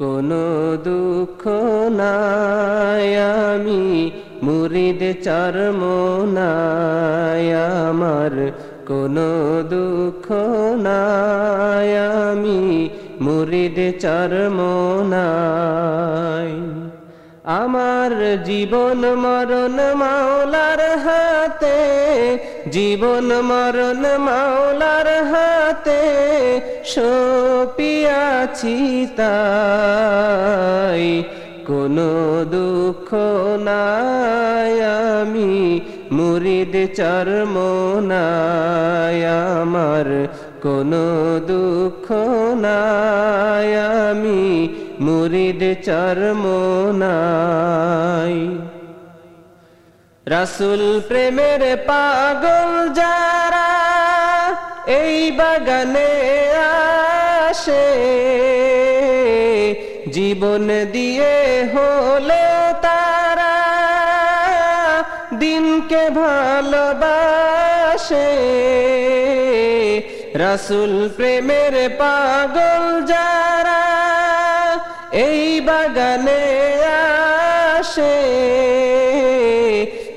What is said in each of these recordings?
কোনো দুঃখ নাই আমি মুরিদ চর্ম নাই কোনো দুঃখ নাই আমি মুরিদ চর্ম নাই আমার জীবন মরণ মাওলার হাতে, জীবন মরণ মাওলার হাতে সপিয়াছি তাই। কোনো দুঃখ নাই আমি, মুরিদ চর্ম আমার। কোনো দুঃখ নাই আমি মুরিদ চর্ম নাই। রাসুল প্রেমের পাগল যারা এই বাগানে আসে, জীবন দিয়ে হলে তারা দিনকে ভালোবাসে। রাসুল প্রেমের পাগল যারা এই বাগানে আসে,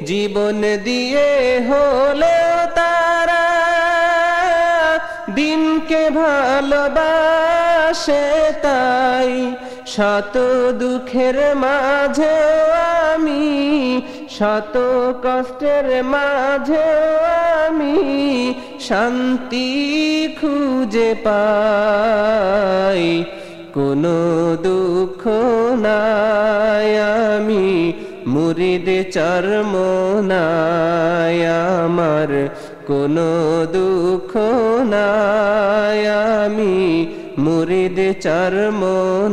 জীবন দিয়ে হলে তারা, দিনকে ভালোবাসে তাই শত দুঃখের মাঝে আমি, শত কষ্টের মাঝে আমি শান্তি খুঁজে পাই। কোনো দুঃখ নাই, আমি মুরিদ চর্ম নাই, আমার কোনো দুঃখ নাই, আমি মুরিদ চর্ম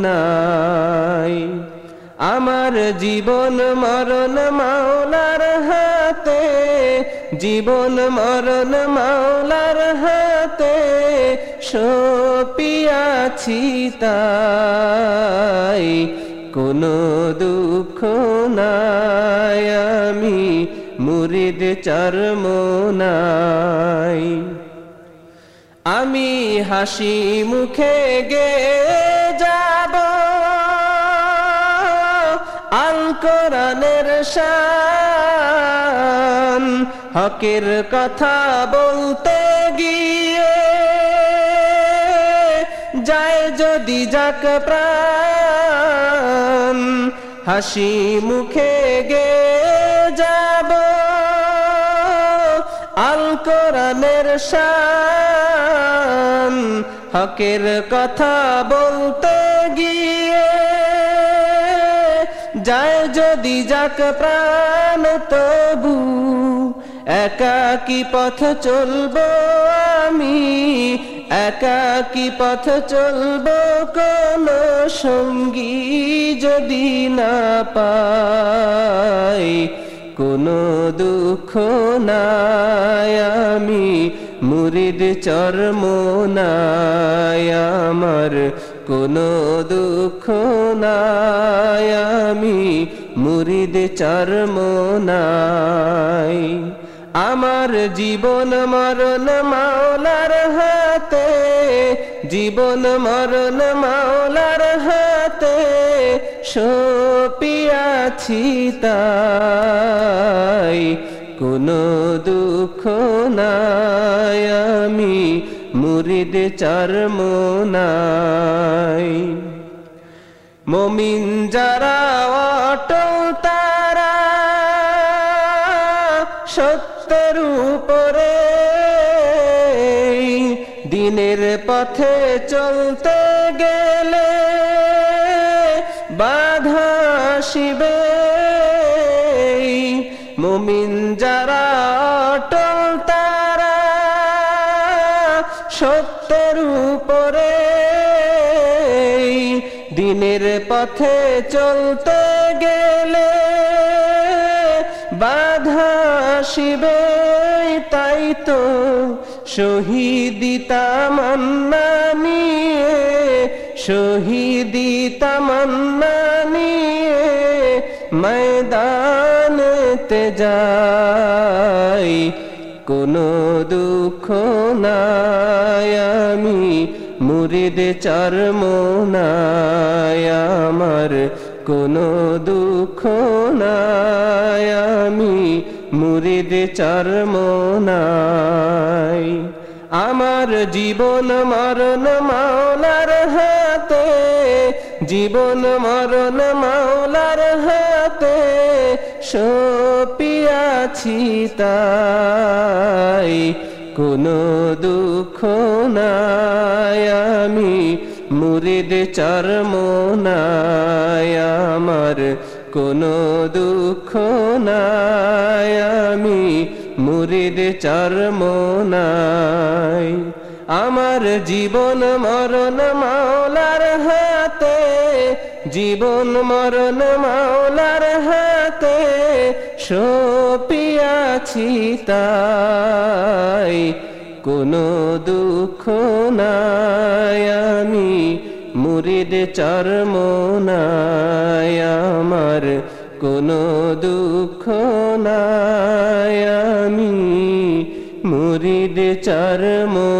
নাই। আমার জীবন মরণ মাওলার হাতে, জীবন মরণ মাওলার হাতে সপিয়াছি তাই, কোনো দুঃখ নাই, আমি মুরিদ চর্ম নাই আমি হাসি মুখে গে যাব, আল কোরআনের শান, হকের কথা বলতে গিয়ে যায় যদি যাক প্রাণ, হাসি মুখে গে যাব। আল কোরআনের শান, হকের কথা বলতে গিয়ে যায় যদি যাক প্রাণ, তবু একাকি পথ চলবো? আমি একাকি পথ চলবো? কোন সঙ্গী যদি না পাই, কোনো দুঃখ নাই আমি। মুরিদ চর্ম নাই আমার, কোনো দুঃখ নাই আমি। মুরিদ চর্ম নাই আমার জীবন মরণ মাওলার হাতে, জীবন মরণ মাওলার হাতে সপিয়াছি তাই। কোনো দুঃখ নাই, আমি মুরিদ চর্ম নাই। মমিন যারা অটল সত্যের উপরে। দিনের পথে চলতে গেলে বাধা শিবে মুমিন যারা অটল, তারা সত্যের উপরে। দিনের পথে চলতে গেলে বাধা শিবে তাই তো শহীদি তামান্না নিয়ে শহীদি তামান্না নিয়ে ময়দানেতে যাই। কোনো দুঃখ নাই আমি, মুরিদ চরমোনায় আমার। কোনো দুঃখ আমি মুরিদ চরমোনাই আমার জীবন মরণ মাওলার হাতে, জীবন মরণ মাওলার হাতে সপিয়াছি তাই। কোনো দুঃখ নাই আমি, মুরিদ চরমোনায় আমার কোনো দুঃখ নাই, আমি মুরিদ চরমোনাই আমার জীবন মরণ মাওলার হাতে, জীবন মরণ মাওলার হাতে সপিয়াছি তাই। কোনো দুঃখ নাই, আমি মুরিদ চরমনায় আমার কোনো দুঃখ নাই আমি। মুরিদ চরমনায়